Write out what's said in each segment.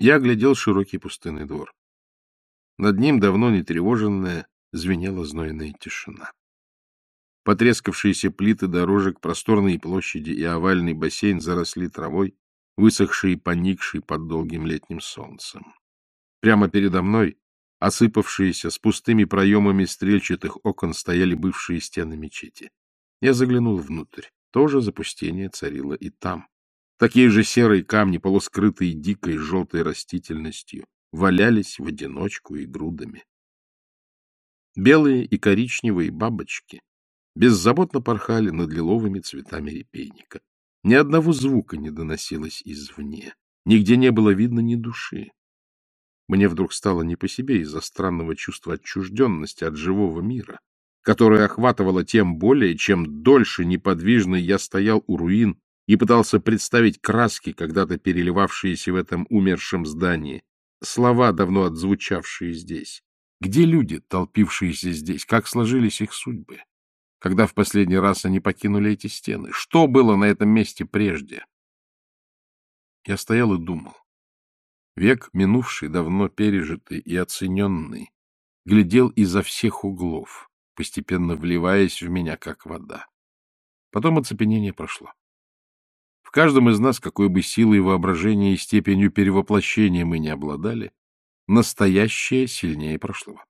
Я оглядел широкий пустынный двор. Над ним, давно не тревоженная, звенела знойная тишина. Потрескавшиеся плиты дорожек, просторные площади и овальный бассейн заросли травой, высохшие и поникшие под долгим летним солнцем. Прямо передо мной, осыпавшиеся с пустыми проемами стрельчатых окон, стояли бывшие стены мечети. Я заглянул внутрь. Тоже запустение царило и там. Такие же серые камни, полускрытые дикой желтой растительностью, валялись в одиночку и грудами. Белые и коричневые бабочки беззаботно порхали над лиловыми цветами репейника. Ни одного звука не доносилось извне. Нигде не было видно ни души. Мне вдруг стало не по себе из-за странного чувства отчужденности от живого мира, которое охватывало тем более, чем дольше неподвижный я стоял у руин и пытался представить краски, когда-то переливавшиеся в этом умершем здании, слова, давно отзвучавшие здесь. Где люди, толпившиеся здесь? Как сложились их судьбы? Когда в последний раз они покинули эти стены? Что было на этом месте прежде? Я стоял и думал. Век минувший, давно пережитый и оцененный, глядел изо всех углов, постепенно вливаясь в меня, как вода. Потом оцепенение прошло. В каждом из нас, какой бы силой воображения и степенью перевоплощения мы не обладали, настоящее сильнее прошлого.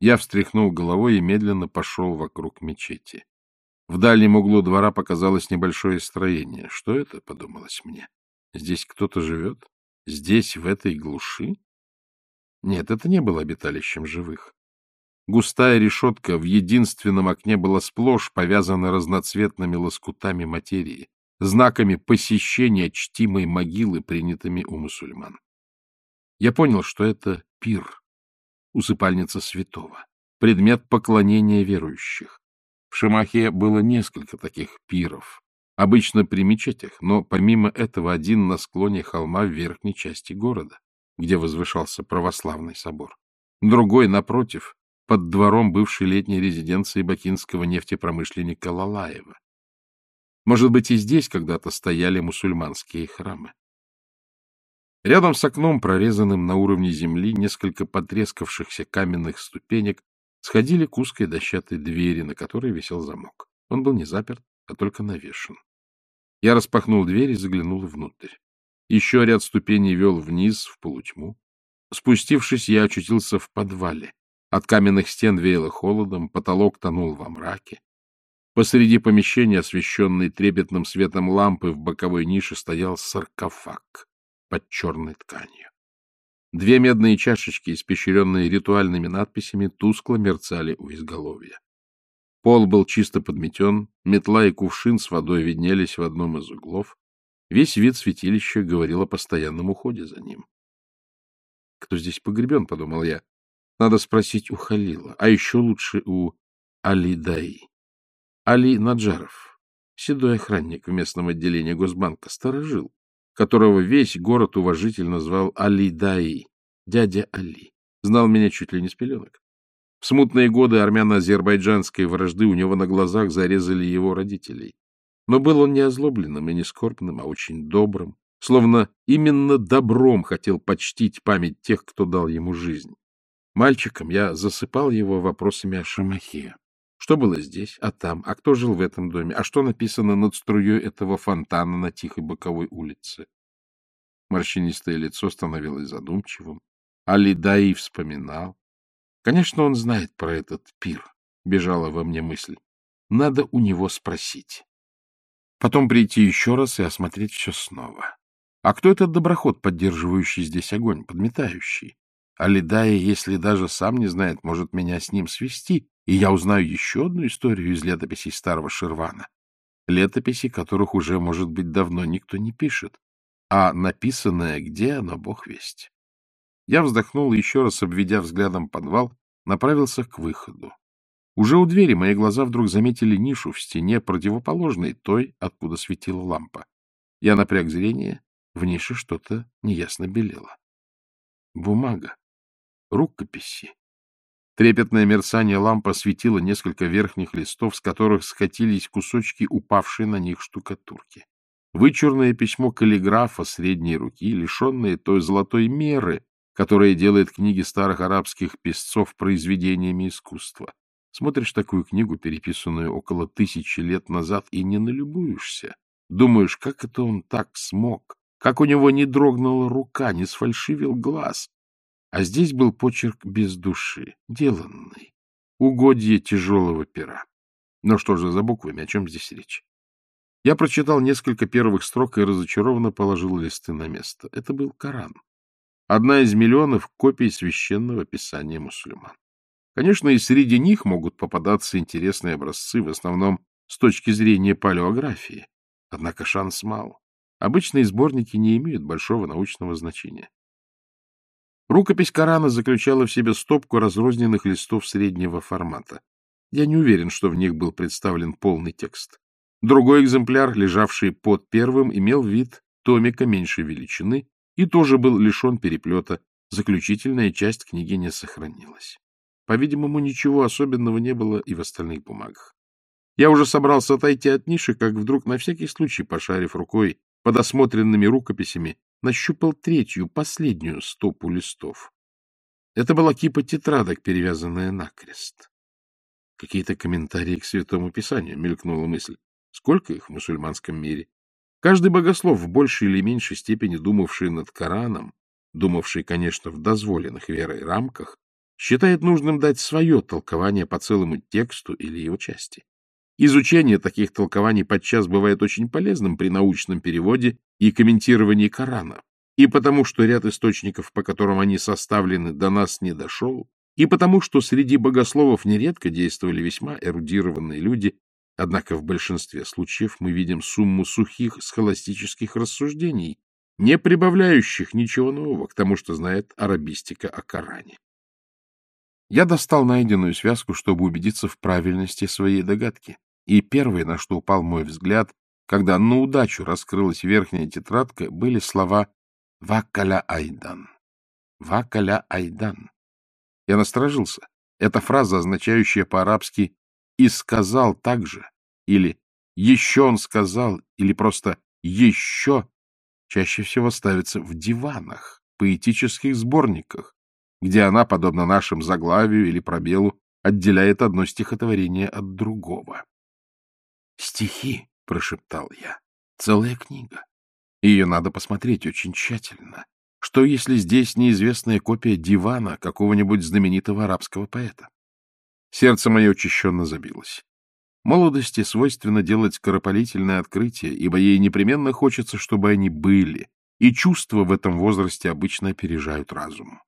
Я встряхнул головой и медленно пошел вокруг мечети. В дальнем углу двора показалось небольшое строение. Что это, подумалось мне? Здесь кто-то живет? Здесь, в этой глуши? Нет, это не было обиталищем живых. Густая решетка в единственном окне была сплошь повязана разноцветными лоскутами материи знаками посещения чтимой могилы, принятыми у мусульман. Я понял, что это пир, усыпальница святого, предмет поклонения верующих. В Шамахе было несколько таких пиров, обычно при мечетях, но помимо этого один на склоне холма в верхней части города, где возвышался православный собор. Другой, напротив, под двором бывшей летней резиденции бакинского нефтепромышленника Лалаева. Может быть, и здесь когда-то стояли мусульманские храмы. Рядом с окном, прорезанным на уровне земли, несколько потрескавшихся каменных ступенек сходили к узкой дощатой двери, на которой висел замок. Он был не заперт, а только навешен. Я распахнул дверь и заглянул внутрь. Еще ряд ступеней вел вниз, в полутьму. Спустившись, я очутился в подвале. От каменных стен веяло холодом, потолок тонул во мраке. Посреди помещения, освещенный трепетным светом лампы, в боковой нише стоял саркофаг под черной тканью. Две медные чашечки, испещренные ритуальными надписями, тускло мерцали у изголовья. Пол был чисто подметен, метла и кувшин с водой виднелись в одном из углов. Весь вид святилища говорил о постоянном уходе за ним. «Кто здесь погребен?» — подумал я. «Надо спросить у Халила, а еще лучше у Алидаи». Али Наджаров, седой охранник в местном отделении Госбанка, сторожил, которого весь город уважительно звал Али Даи, дядя Али. Знал меня чуть ли не с пеленок. В смутные годы армяно-азербайджанской вражды у него на глазах зарезали его родителей. Но был он не озлобленным и не скорбным, а очень добрым, словно именно добром хотел почтить память тех, кто дал ему жизнь. Мальчиком я засыпал его вопросами о Шамахе. Что было здесь, а там, а кто жил в этом доме, а что написано над струей этого фонтана на тихой боковой улице? Морщинистое лицо становилось задумчивым. Алидаи вспоминал. Конечно, он знает про этот пир, бежала во мне мысль. Надо у него спросить. Потом прийти еще раз и осмотреть все снова. А кто этот доброход, поддерживающий здесь огонь, подметающий? Алидая, если даже сам не знает, может меня с ним свести, и я узнаю еще одну историю из летописей старого Ширвана, летописи которых уже, может быть, давно никто не пишет, а написанное где оно, бог весть. Я вздохнул еще раз, обведя взглядом подвал, направился к выходу. Уже у двери мои глаза вдруг заметили нишу в стене, противоположной той, откуда светила лампа. Я напряг зрение, в нише что-то неясно белело. Бумага. Рукописи. Трепетное мерцание лампы осветило несколько верхних листов, с которых скатились кусочки упавшей на них штукатурки. вычурное письмо каллиграфа средней руки, лишенное той золотой меры, которая делает книги старых арабских писцов произведениями искусства. Смотришь такую книгу, переписанную около тысячи лет назад, и не налюбуешься. Думаешь, как это он так смог? Как у него не дрогнула рука, не сфальшивил глаз? А здесь был почерк без души, деланный, угодье тяжелого пера. Но что же за буквами, о чем здесь речь? Я прочитал несколько первых строк и разочарованно положил листы на место. Это был Коран. Одна из миллионов копий священного писания мусульман. Конечно, и среди них могут попадаться интересные образцы, в основном с точки зрения палеографии. Однако шанс мал. Обычные сборники не имеют большого научного значения. Рукопись Корана заключала в себе стопку разрозненных листов среднего формата. Я не уверен, что в них был представлен полный текст. Другой экземпляр, лежавший под первым, имел вид томика меньшей величины и тоже был лишен переплета. Заключительная часть книги не сохранилась. По-видимому, ничего особенного не было и в остальных бумагах. Я уже собрался отойти от ниши, как вдруг, на всякий случай, пошарив рукой под осмотренными рукописями, нащупал третью, последнюю стопу листов. Это была кипа тетрадок, перевязанная накрест. Какие-то комментарии к Святому Писанию, мелькнула мысль. Сколько их в мусульманском мире? Каждый богослов, в большей или меньшей степени думавший над Кораном, думавший, конечно, в дозволенных верой рамках, считает нужным дать свое толкование по целому тексту или его части. Изучение таких толкований подчас бывает очень полезным при научном переводе и комментировании Корана, и потому что ряд источников, по которым они составлены, до нас не дошел, и потому что среди богословов нередко действовали весьма эрудированные люди, однако в большинстве случаев мы видим сумму сухих схоластических рассуждений, не прибавляющих ничего нового к тому, что знает арабистика о Коране. Я достал найденную связку, чтобы убедиться в правильности своей догадки. И первое, на что упал мой взгляд, когда на удачу раскрылась верхняя тетрадка, были слова «Вакаля Айдан». «Вакаля Айдан». Я насторожился. Эта фраза, означающая по-арабски «и сказал так же», или «еще он сказал», или просто «еще», чаще всего ставится в диванах, поэтических сборниках, где она, подобно нашим заглавию или пробелу, отделяет одно стихотворение от другого. «Стихи», — прошептал я, — «целая книга. Ее надо посмотреть очень тщательно. Что, если здесь неизвестная копия дивана какого-нибудь знаменитого арабского поэта?» Сердце мое учащенно забилось. Молодости свойственно делать скоропалительное открытие, ибо ей непременно хочется, чтобы они были, и чувства в этом возрасте обычно опережают разум.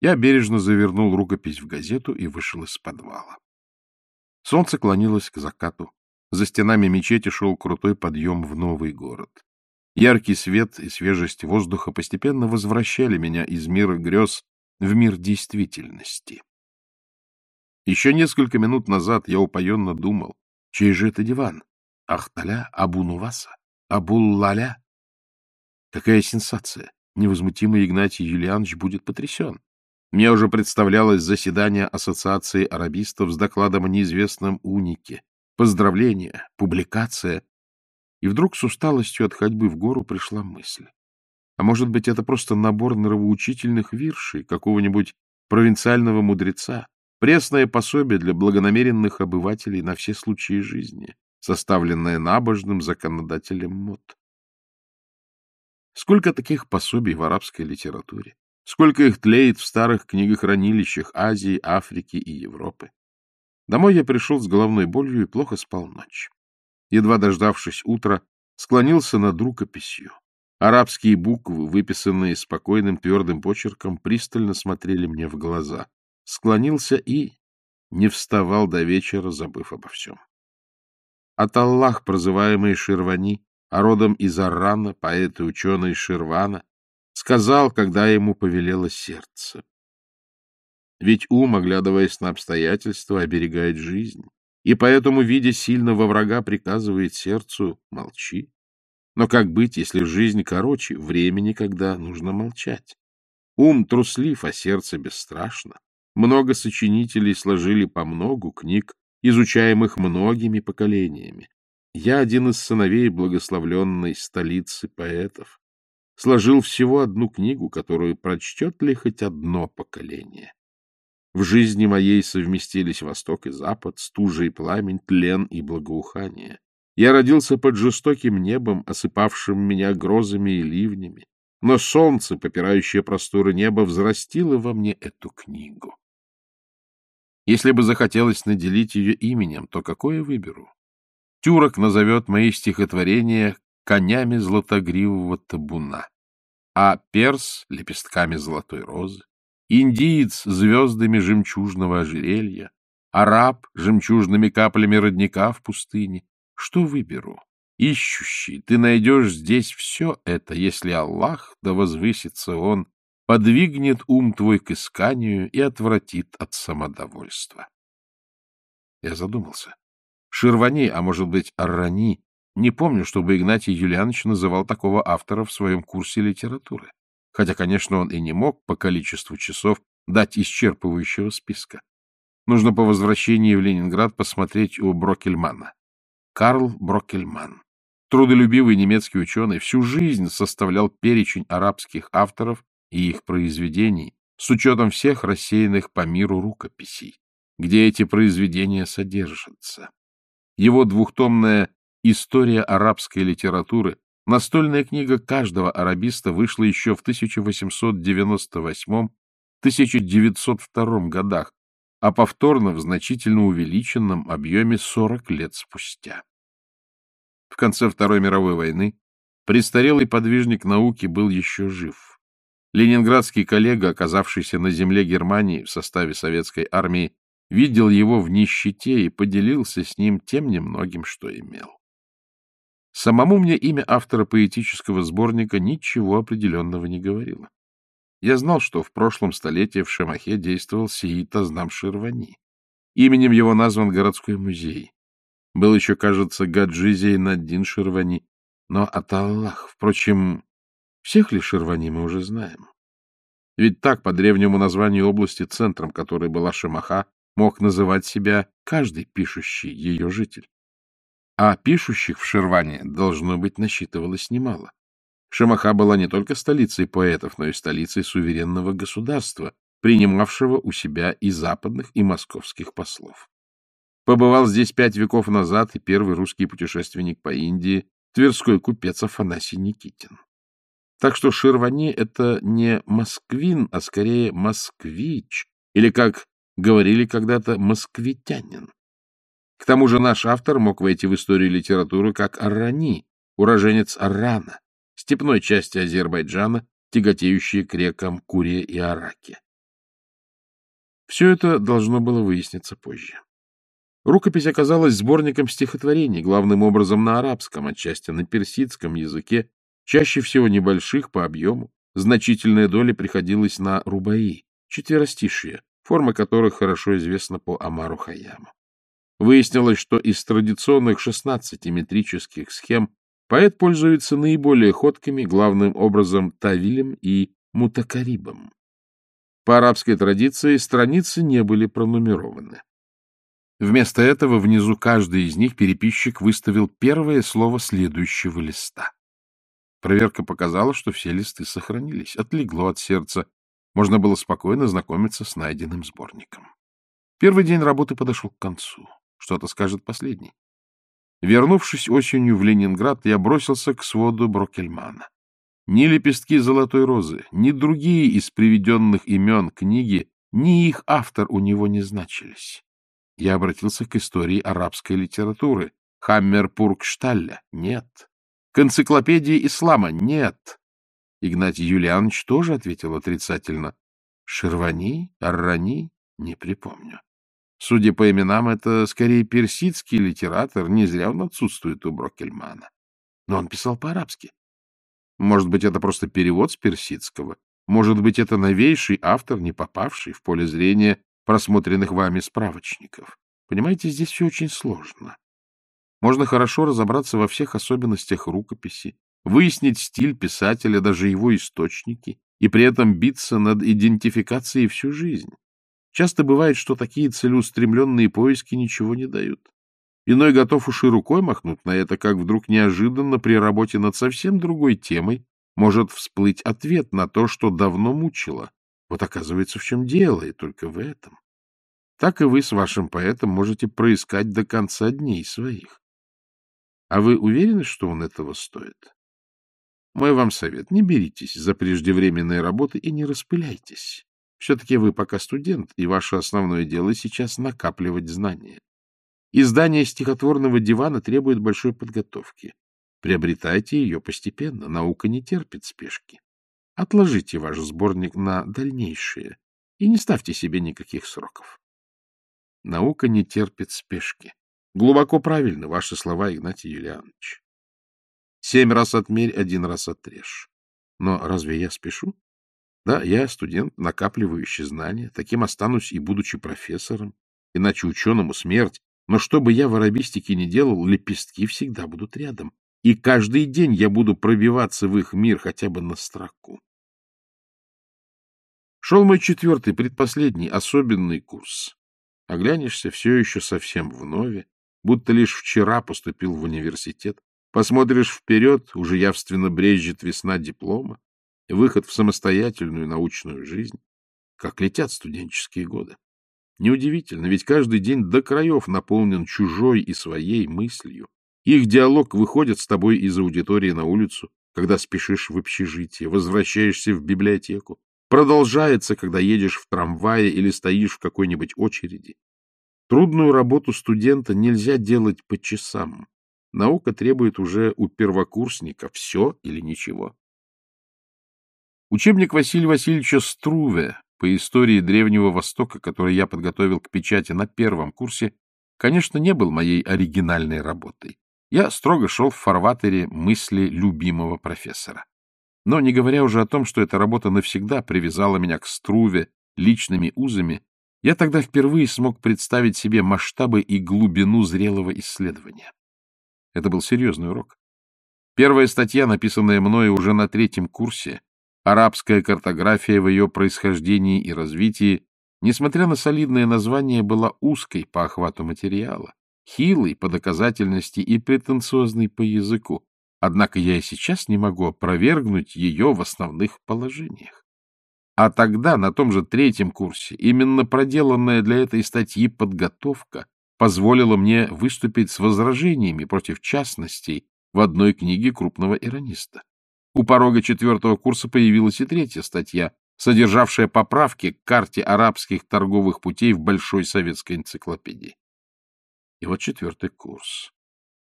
Я бережно завернул рукопись в газету и вышел из подвала. Солнце клонилось к закату. За стенами мечети шел крутой подъем в новый город. Яркий свет и свежесть воздуха постепенно возвращали меня из мира грез в мир действительности. Еще несколько минут назад я упоенно думал, чей же это диван? Ахталя, Абу-Нуваса, Абул-Лаля? Какая сенсация! Невозмутимый Игнатий Юлианович будет потрясен. Мне уже представлялось заседание Ассоциации арабистов с докладом о неизвестном унике, поздравления, публикация. И вдруг с усталостью от ходьбы в гору пришла мысль. А может быть, это просто набор нравоучительных виршей какого-нибудь провинциального мудреца, пресное пособие для благонамеренных обывателей на все случаи жизни, составленное набожным законодателем мод. Сколько таких пособий в арабской литературе? Сколько их тлеет в старых книгохранилищах Азии, Африки и Европы? Домой я пришел с головной болью и плохо спал ночь. Едва дождавшись утра, склонился над рукописью. Арабские буквы, выписанные спокойным твердым почерком, пристально смотрели мне в глаза. Склонился и не вставал до вечера, забыв обо всем. От Аллах, прозываемый Ширвани, а родом из Аррана, поэт и ученый Ширвана, сказал, когда ему повелело сердце. Ведь ум, оглядываясь на обстоятельства, оберегает жизнь, и поэтому, видя сильного врага, приказывает сердцу «молчи». Но как быть, если жизнь короче, времени, когда нужно молчать? Ум труслив, а сердце бесстрашно. Много сочинителей сложили по многу книг, изучаемых многими поколениями. Я один из сыновей благословленной столицы поэтов. Сложил всего одну книгу, которую прочтет ли хоть одно поколение. В жизни моей совместились Восток и Запад, стужа и пламень, тлен и благоухание. Я родился под жестоким небом, осыпавшим меня грозами и ливнями. Но солнце, попирающее просторы неба, взрастило во мне эту книгу. Если бы захотелось наделить ее именем, то какое выберу? Тюрок назовет мои стихотворения конями златогривого табуна, а перс — лепестками золотой розы, индиец — звездами жемчужного ожерелья, араб — жемчужными каплями родника в пустыне, что выберу? Ищущий, ты найдешь здесь все это, если Аллах, да возвысится Он, подвигнет ум твой к исканию и отвратит от самодовольства. Я задумался. Ширвани, а может быть, Аррани, не помню, чтобы Игнатий Юлианович называл такого автора в своем курсе литературы. Хотя, конечно, он и не мог по количеству часов дать исчерпывающего списка. Нужно по возвращении в Ленинград посмотреть у Брокельмана. Карл Брокельман. Трудолюбивый немецкий ученый всю жизнь составлял перечень арабских авторов и их произведений с учетом всех рассеянных по миру рукописей, где эти произведения содержатся. Его двухтомная «История арабской литературы» настольная книга каждого арабиста вышла еще в 1898-1902 годах, а повторно в значительно увеличенном объеме 40 лет спустя. В конце Второй мировой войны престарелый подвижник науки был еще жив. Ленинградский коллега, оказавшийся на земле Германии в составе советской армии, видел его в нищете и поделился с ним тем немногим, что имел. Самому мне имя автора поэтического сборника ничего определенного не говорило. Я знал, что в прошлом столетии в Шамахе действовал Сеид Азнам Ширвани. Именем его назван городской музей. Был еще, кажется, Гаджи Наддин Ширвани. Но от Аллах, впрочем, всех ли Ширвани мы уже знаем? Ведь так, по древнему названию области, центром которой была Шамаха, мог называть себя каждый пишущий ее житель. А пишущих в Ширване, должно быть, насчитывалось немало. Шамаха была не только столицей поэтов, но и столицей суверенного государства, принимавшего у себя и западных, и московских послов. Побывал здесь пять веков назад и первый русский путешественник по Индии, тверской купец Афанасий Никитин. Так что Ширвани — это не москвин, а скорее москвич, или, как говорили когда-то, москвитянин. К тому же наш автор мог войти в историю литературы как Аррани, уроженец Аррана, степной части Азербайджана, тяготеющие к рекам Куре и Араке. Все это должно было выясниться позже. Рукопись оказалась сборником стихотворений, главным образом на арабском, отчасти на персидском языке, чаще всего небольших по объему. Значительная доля приходилась на рубаи, четверостишие, форма которых хорошо известна по Амару Хаяму. Выяснилось, что из традиционных 16 метрических схем Поэт пользуется наиболее ходкими, главным образом тавилем и мутакарибом. По арабской традиции страницы не были пронумерованы. Вместо этого внизу каждый из них переписчик выставил первое слово следующего листа. Проверка показала, что все листы сохранились. Отлегло от сердца. Можно было спокойно знакомиться с найденным сборником. Первый день работы подошел к концу. Что-то скажет последний. Вернувшись осенью в Ленинград, я бросился к своду Брокельмана. Ни лепестки золотой розы, ни другие из приведенных имен книги, ни их автор у него не значились. Я обратился к истории арабской литературы. Хаммерпургшталля — нет. К энциклопедии ислама — нет. Игнатий Юлианович тоже ответил отрицательно. Шервани, Аррани — не припомню. Судя по именам, это скорее персидский литератор, не зря он отсутствует у Брокельмана. Но он писал по-арабски. Может быть, это просто перевод с персидского. Может быть, это новейший автор, не попавший в поле зрения просмотренных вами справочников. Понимаете, здесь все очень сложно. Можно хорошо разобраться во всех особенностях рукописи, выяснить стиль писателя, даже его источники, и при этом биться над идентификацией всю жизнь. Часто бывает, что такие целеустремленные поиски ничего не дают. Иной готов уж и рукой махнуть на это, как вдруг неожиданно при работе над совсем другой темой может всплыть ответ на то, что давно мучило. Вот оказывается, в чем дело, и только в этом. Так и вы с вашим поэтом можете проискать до конца дней своих. А вы уверены, что он этого стоит? Мой вам совет — не беритесь за преждевременные работы и не распыляйтесь. Все-таки вы пока студент, и ваше основное дело сейчас накапливать знания. Издание стихотворного дивана требует большой подготовки. Приобретайте ее постепенно, наука не терпит спешки. Отложите ваш сборник на дальнейшее и не ставьте себе никаких сроков. Наука не терпит спешки. Глубоко правильно ваши слова, Игнатий Юлианович. Семь раз отмерь, один раз отрежь. Но разве я спешу? Да, я студент, накапливающий знания, таким останусь и будучи профессором, иначе ученому смерть. Но что бы я в арабистике ни делал, лепестки всегда будут рядом. И каждый день я буду пробиваться в их мир хотя бы на строку. Шел мой четвертый, предпоследний, особенный курс. Оглянешься, все еще совсем вновь, будто лишь вчера поступил в университет. Посмотришь вперед, уже явственно брежет весна диплома выход в самостоятельную научную жизнь. Как летят студенческие годы. Неудивительно, ведь каждый день до краев наполнен чужой и своей мыслью. Их диалог выходит с тобой из аудитории на улицу, когда спешишь в общежитие, возвращаешься в библиотеку. Продолжается, когда едешь в трамвае или стоишь в какой-нибудь очереди. Трудную работу студента нельзя делать по часам. Наука требует уже у первокурсника все или ничего. Учебник Василия Васильевича Струве по истории Древнего Востока, который я подготовил к печати на первом курсе, конечно, не был моей оригинальной работой. Я строго шел в фарватере мысли любимого профессора. Но не говоря уже о том, что эта работа навсегда привязала меня к Струве личными узами, я тогда впервые смог представить себе масштабы и глубину зрелого исследования. Это был серьезный урок. Первая статья, написанная мною уже на третьем курсе, арабская картография в ее происхождении и развитии, несмотря на солидное название, была узкой по охвату материала, хилой по доказательности и претенциозной по языку. Однако я и сейчас не могу опровергнуть ее в основных положениях. А тогда, на том же третьем курсе, именно проделанная для этой статьи подготовка позволило мне выступить с возражениями против частностей в одной книге крупного ирониста. У порога четвертого курса появилась и третья статья, содержавшая поправки к карте арабских торговых путей в Большой советской энциклопедии. И вот четвертый курс.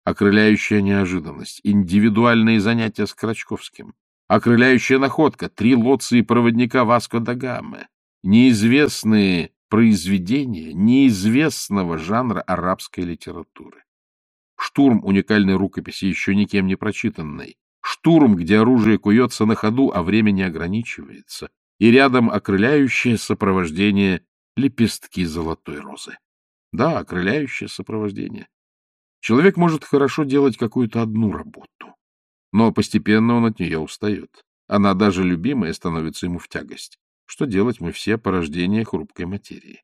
Окрыляющая неожиданность, индивидуальные занятия с Крачковским, окрыляющая находка, три лоции проводника Васко да Гамме, неизвестные произведение неизвестного жанра арабской литературы. Штурм уникальной рукописи, еще никем не прочитанной. Штурм, где оружие куется на ходу, а время не ограничивается. И рядом окрыляющее сопровождение лепестки золотой розы. Да, окрыляющее сопровождение. Человек может хорошо делать какую-то одну работу, но постепенно он от нее устает. Она даже любимая становится ему в тягость. Что делать мы все порождения хрупкой материи?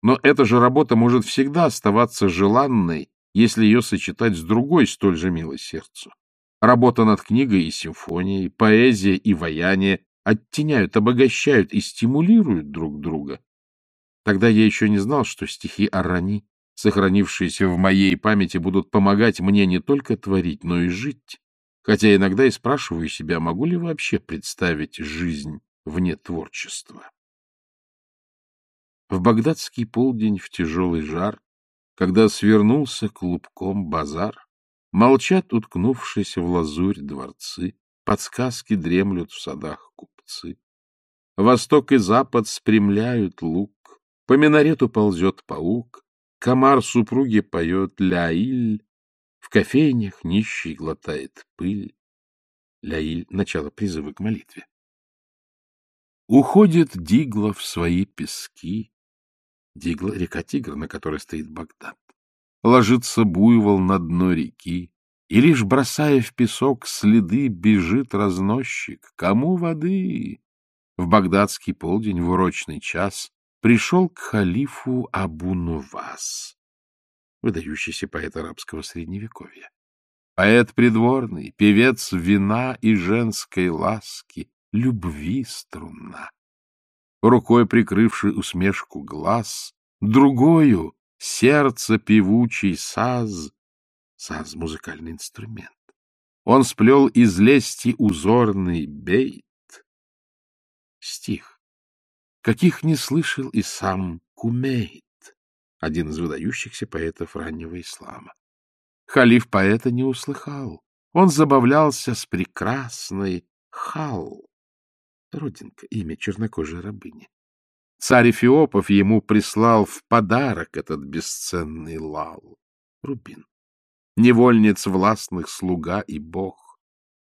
Но эта же работа может всегда оставаться желанной, если ее сочетать с другой, столь же милой сердцу. Работа над книгой и симфонией, поэзия и ваяние оттеняют, обогащают и стимулируют друг друга. Тогда я еще не знал, что стихи Арани, сохранившиеся в моей памяти, будут помогать мне не только творить, но и жить. Хотя иногда и спрашиваю себя, могу ли вообще представить жизнь вне творчества. В багдадский полдень в тяжелый жар, когда свернулся клубком базар, молчат, уткнувшись в лазурь дворцы, подсказки дремлют в садах купцы. Восток и запад спрямляют лук, по минарету ползет паук, комар супруги поет ляиль, в кофейнях нищий глотает пыль. Ляиль — начало призыва к молитве. Уходит Дигла в свои пески. Дигла — река Тигр, на которой стоит Багдад. Ложится буйвол на дно реки, и лишь бросая в песок следы, бежит разносчик. Кому воды? В багдадский полдень, в урочный час, пришел к халифу Абу-Нувас. выдающийся поэт арабского средневековья. Поэт придворный, певец вина и женской ласки, любви струна. Рукой прикрывший усмешку глаз, другою — сердце певучий саз. Саз — музыкальный инструмент. Он сплел из лести узорный бейт. Стих, каких не слышал и сам Кумейт, один из выдающихся поэтов раннего ислама. Халиф поэта не услыхал. Он забавлялся с прекрасной Хал, родинка, имя чернокожей рабыни. Царь Эфиопов ему прислал в подарок этот бесценный лал, рубин. Невольниц властных слуга и бог.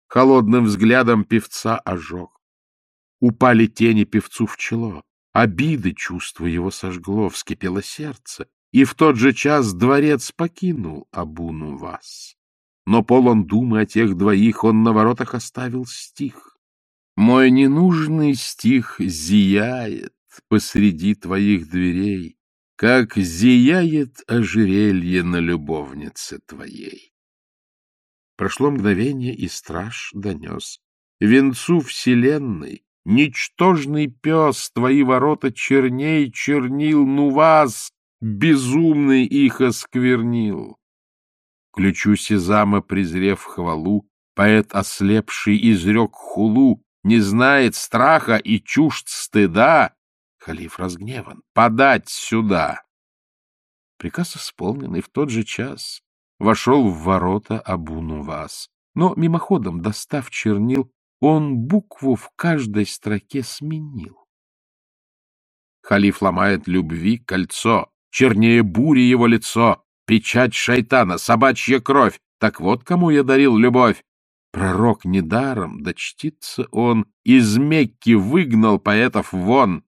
Холодным взглядом певца ожег. Упали тени певцу в чело. Обиды чувство его сожгло, вскипело сердце, и в тот же час дворец покинул Абуну вас. Но полон думы о тех двоих он на воротах оставил стих. Мой ненужный стих зияет посреди твоих дверей, как зияет ожерелье на любовнице твоей. Прошло мгновение, и страж донес. Венцу вселенной Ничтожный пес, твои ворота черней чернил, ну вас, безумный их осквернил. Ключу Сезама, презрев хвалу, поэт ослепший изрек хулу, не знает страха и чужд стыда. Халиф разгневан. Подать сюда! Приказ исполнен, и в тот же час вошел в ворота Абуну вас. Но мимоходом, достав чернил, он букву в каждой строке сменил. Халиф ломает любви кольцо, чернее бури его лицо, печать шайтана, собачья кровь. Так вот, кому я дарил любовь. Пророк недаром, да чтится он, из Мекки выгнал поэтов вон.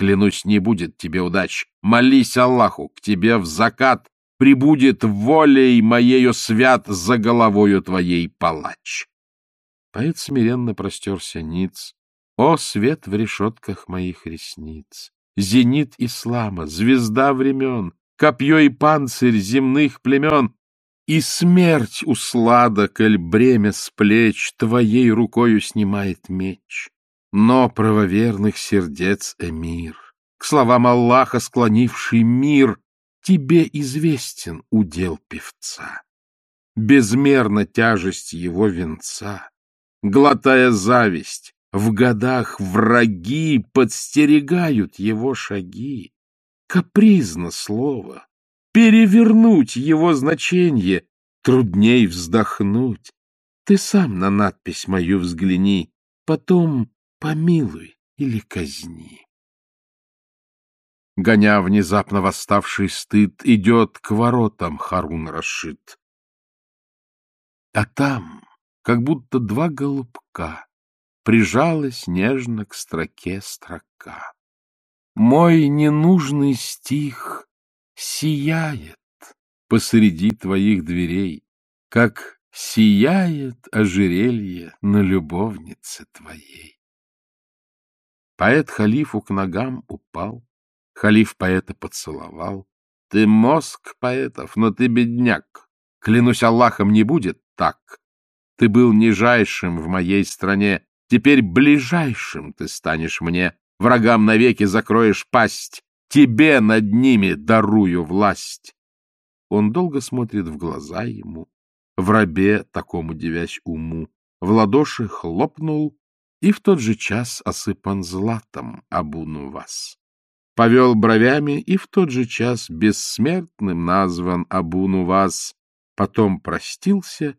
Клянусь, не будет тебе удач. Молись Аллаху, к тебе в закат прибудет волей моею свят за головою твоей палач. Поэт смиренно простерся ниц. О, свет в решетках моих ресниц! Зенит ислама, звезда времен, Копье и панцирь земных племен, И смерть у сладоколь бремя с плеч Твоей рукою снимает меч. Но правоверных сердец эмир, К словам Аллаха склонивший мир, Тебе известен удел певца. Безмерна тяжесть его венца, глотая зависть. В годах враги подстерегают его шаги. Капризно слово. Перевернуть его значение трудней вздохнуть. Ты сам на надпись мою взгляни, потом помилуй или казни. Гоня внезапно восставший стыд, идет к воротам Харун Рашид. А там как будто два голубка, прижалась нежно к строке строка. Мой ненужный стих сияет посреди твоих дверей, как сияет ожерелье на любовнице твоей. Поэт халифу к ногам упал, халиф поэта поцеловал. Ты мозг поэтов, но ты бедняк. Клянусь Аллахом, не будет так. Ты был нижайшим в моей стране, теперь ближайшим ты станешь мне. Врагам навеки закроешь пасть, тебе над ними дарую власть. Он долго смотрит в глаза ему, в рабе, такому девясь уму, в ладоши хлопнул, и в тот же час осыпан златом обуну вас. Повел бровями, и в тот же час бессмертным назван обуну вас, потом простился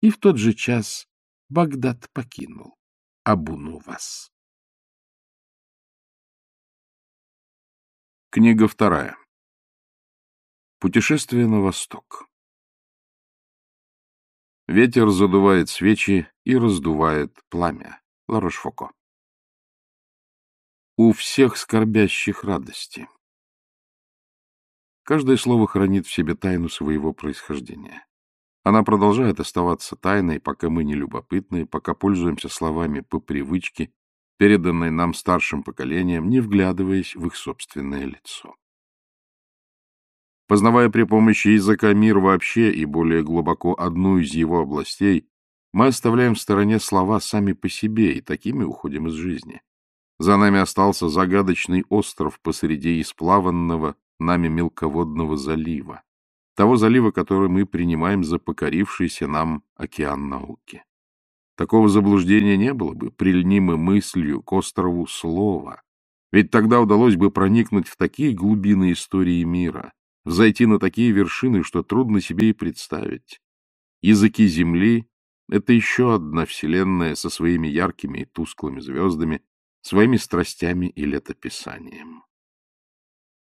и в тот же час Багдад покинул Абу-Нувас. Книга вторая. Путешествие на восток. Ветер задувает свечи и раздувает пламя. Ларошфоко. У всех скорбящих радости. Каждое слово хранит в себе тайну своего происхождения. Она продолжает оставаться тайной, пока мы не любопытны, пока пользуемся словами по привычке, переданной нам старшим поколением, не вглядываясь в их собственное лицо. Познавая при помощи языка мир вообще и более глубоко одну из его областей, мы оставляем в стороне слова сами по себе и такими уходим из жизни. За нами остался загадочный остров посреди исплаванного нами мелководного залива, того залива, который мы принимаем за покорившийся нам океан науки. Такого заблуждения не было бы, прильнимы мыслью к острову слова, ведь тогда удалось бы проникнуть в такие глубины истории мира, взойти на такие вершины, что трудно себе и представить. Языки Земли — это еще одна вселенная со своими яркими и тусклыми звездами, своими страстями и летописанием.